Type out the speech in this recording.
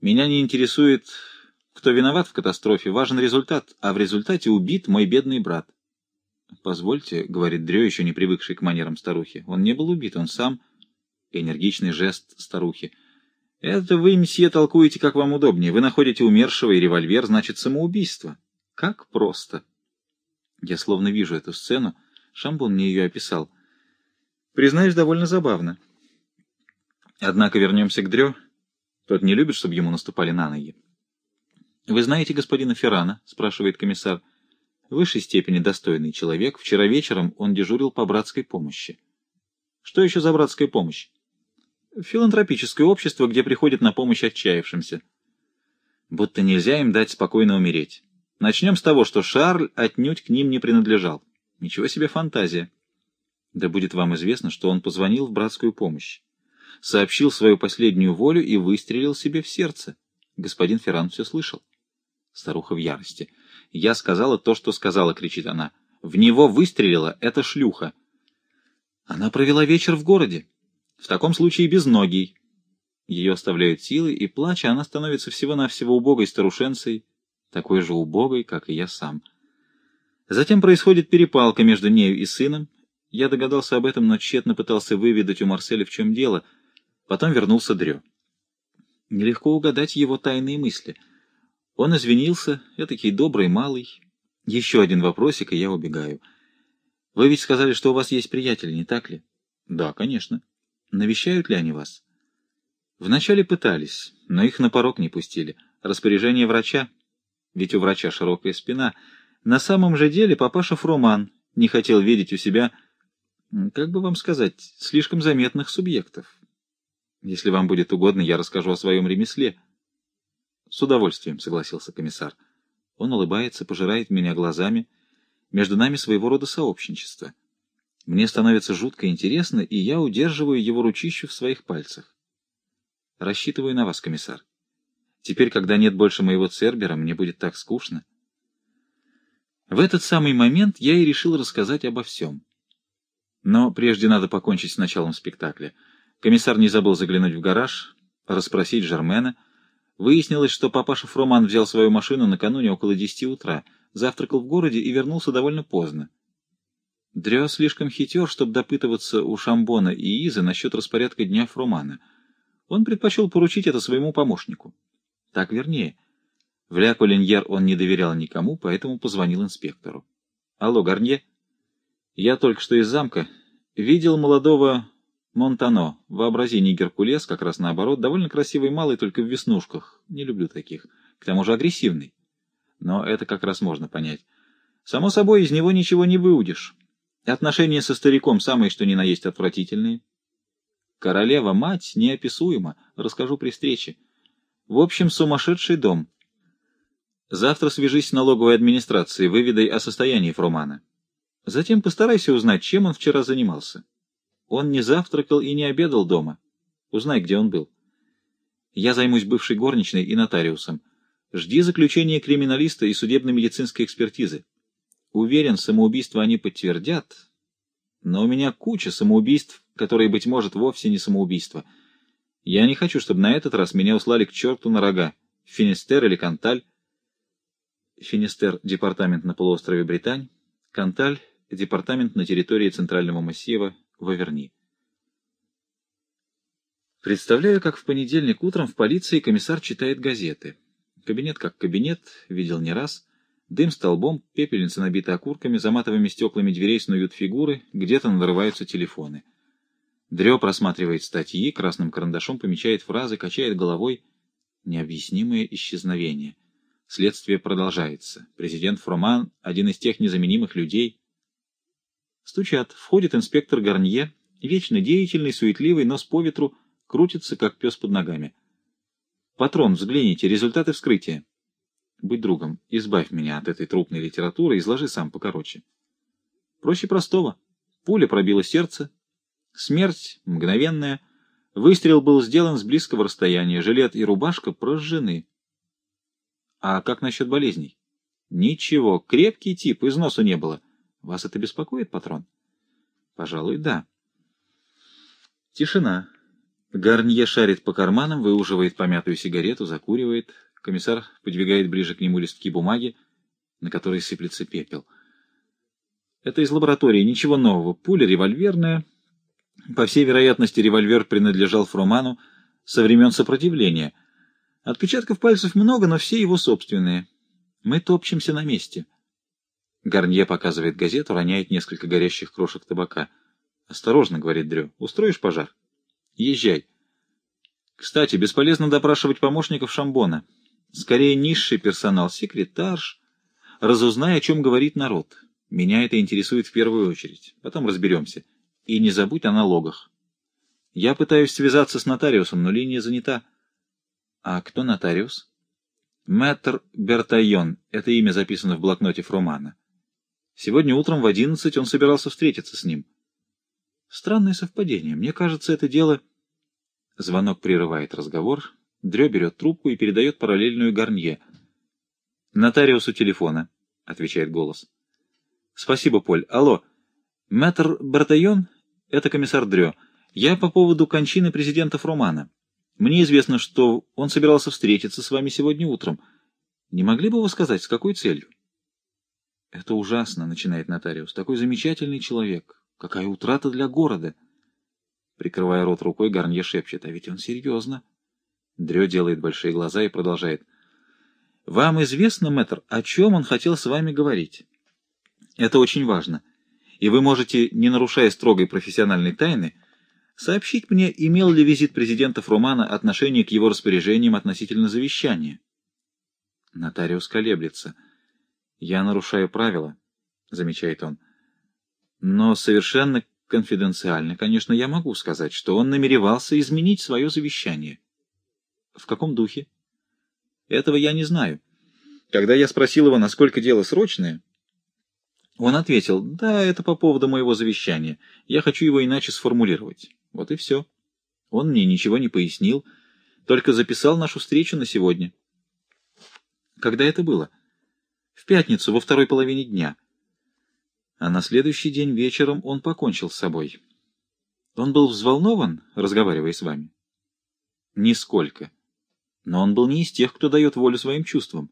Меня не интересует, кто виноват в катастрофе, важен результат, а в результате убит мой бедный брат. «Позвольте», — говорит Дрё, еще не привыкший к манерам старухи. «Он не был убит, он сам...» Энергичный жест старухи. «Это вы, месье, толкуете, как вам удобнее. Вы находите умершего, и револьвер значит самоубийство. Как просто!» Я словно вижу эту сцену. Шамбон мне ее описал. Признаюсь, довольно забавно. Однако вернемся к Дрё. Тот не любит, чтобы ему наступали на ноги. «Вы знаете господина Феррана?» — спрашивает комиссар. «В высшей степени достойный человек. Вчера вечером он дежурил по братской помощи». «Что еще за братская помощь?» «Филантропическое общество, где приходят на помощь отчаявшимся». «Будто нельзя им дать спокойно умереть. Начнем с того, что Шарль отнюдь к ним не принадлежал. Ничего себе фантазия». «Да будет вам известно, что он позвонил в братскую помощь, сообщил свою последнюю волю и выстрелил себе в сердце». Господин Ферран все слышал. Старуха в ярости. «Я сказала то, что сказала», — кричит она. «В него выстрелила эта шлюха». Она провела вечер в городе. В таком случае без ноги. Ее оставляют силы, и, плача, она становится всего-навсего убогой старушенцей, такой же убогой, как и я сам. Затем происходит перепалка между нею и сыном. Я догадался об этом, но тщетно пытался выведать у Марселя, в чем дело. Потом вернулся Дрё. Нелегко угадать его тайные мысли. Он извинился, этакий добрый малый. Еще один вопросик, и я убегаю. Вы ведь сказали, что у вас есть приятели, не так ли? Да, конечно. Навещают ли они вас? Вначале пытались, но их на порог не пустили. Распоряжение врача, ведь у врача широкая спина. На самом же деле папаша Фроман не хотел видеть у себя, как бы вам сказать, слишком заметных субъектов. Если вам будет угодно, я расскажу о своем ремесле. — С удовольствием, — согласился комиссар. Он улыбается, пожирает меня глазами. Между нами своего рода сообщничество. Мне становится жутко интересно, и я удерживаю его ручищу в своих пальцах. Рассчитываю на вас, комиссар. Теперь, когда нет больше моего Цербера, мне будет так скучно. В этот самый момент я и решил рассказать обо всем. Но прежде надо покончить с началом спектакля — Комиссар не забыл заглянуть в гараж, расспросить Жермена. Выяснилось, что папаша Фроман взял свою машину накануне около десяти утра, завтракал в городе и вернулся довольно поздно. Дрё слишком хитер, чтобы допытываться у Шамбона и Изы насчет распорядка дня Фромана. Он предпочел поручить это своему помощнику. Так вернее. В Ля он не доверял никому, поэтому позвонил инспектору. — Алло, Гарнье? — Я только что из замка. Видел молодого Монтано. Вообрази, Геркулес, как раз наоборот, довольно красивый малый, только в веснушках. Не люблю таких. К тому же агрессивный. Но это как раз можно понять. Само собой, из него ничего не выудишь. Отношения со стариком самые что ни на есть отвратительные. Королева, мать, неописуема. Расскажу при встрече. В общем, сумасшедший дом. Завтра свяжись с налоговой администрацией, выведай о состоянии Фромана. Затем постарайся узнать, чем он вчера занимался. Он не завтракал и не обедал дома. Узнай, где он был. Я займусь бывшей горничной и нотариусом. Жди заключения криминалиста и судебно-медицинской экспертизы. Уверен, самоубийство они подтвердят, но у меня куча самоубийств, которые, быть может, вовсе не самоубийство. Я не хочу, чтобы на этот раз меня услали к черту на рога, Финистер или Канталь. Финистер — департамент на полуострове Британь, Канталь — департамент на территории Центрального массива Ваверни. Представляю, как в понедельник утром в полиции комиссар читает газеты. Кабинет как кабинет, видел не раз. Дым столбом, пепельница набита окурками, за матовыми стеклами дверей снуют фигуры, где-то надрываются телефоны. Дрё просматривает статьи, красным карандашом помечает фразы, качает головой. Необъяснимое исчезновение. Следствие продолжается. Президент Фроман — один из тех незаменимых людей, Стучат. Входит инспектор Гарнье, вечно деятельный, суетливый, нос по ветру, крутится, как пес под ногами. «Патрон, взгляните, результаты вскрытия». «Будь другом, избавь меня от этой трупной литературы, изложи сам покороче». Проще простого. Пуля пробила сердце. Смерть мгновенная. Выстрел был сделан с близкого расстояния. Жилет и рубашка прожжены. А как насчет болезней? Ничего, крепкий тип, износу не было. Вас это беспокоит, патрон? Пожалуй, да. Тишина. Гарнье шарит по карманам, выуживает помятую сигарету, закуривает. Комиссар подвигает ближе к нему листки бумаги, на которые сыплется пепел. Это из лаборатории, ничего нового. Пуля револьверная. По всей вероятности, револьвер принадлежал Фроману со времен сопротивления. Отпечатков пальцев много, но все его собственные. Мы топчемся на месте. Гарнье показывает газету, роняет несколько горящих крошек табака. «Осторожно», — говорит Дрю, — «устроишь пожар?» «Езжай». Кстати, бесполезно допрашивать помощников Шамбона. Скорее низший персонал, секретарш. Разузнай, о чем говорит народ. Меня это интересует в первую очередь. Потом разберемся. И не забудь о налогах. Я пытаюсь связаться с нотариусом, но линия занята. А кто нотариус? Мэтр Бертайон. Это имя записано в блокноте Фромана. Сегодня утром в одиннадцать он собирался встретиться с ним. Странное совпадение. Мне кажется, это дело... Звонок прерывает разговор. Дрё берет трубку и передает параллельную Гарнье. «Нотариус у телефона», — отвечает голос. «Спасибо, Поль. Алло. Мэтр Бартайон? Это комиссар Дрё. Я по поводу кончины президента Фромана. Мне известно, что он собирался встретиться с вами сегодня утром. Не могли бы вы сказать, с какой целью?» «Это ужасно», — начинает нотариус. «Такой замечательный человек. Какая утрата для города!» Прикрывая рот рукой, Гарнье шепчет. «А ведь он серьезно». Дрё делает большие глаза и продолжает. «Вам известно, мэтр, о чем он хотел с вами говорить? Это очень важно. И вы можете, не нарушая строгой профессиональной тайны, сообщить мне, имел ли визит президента Фрумана отношение к его распоряжениям относительно завещания». Нотариус колеблется. «Я нарушаю правила», — замечает он. «Но совершенно конфиденциально, конечно, я могу сказать, что он намеревался изменить свое завещание». «В каком духе?» «Этого я не знаю. Когда я спросил его, насколько дело срочное, он ответил, «Да, это по поводу моего завещания. Я хочу его иначе сформулировать». Вот и все. Он мне ничего не пояснил, только записал нашу встречу на сегодня. Когда это было? В пятницу, во второй половине дня. А на следующий день вечером он покончил с собой. Он был взволнован, разговаривая с вами? Нисколько. Но он был не из тех, кто дает волю своим чувствам.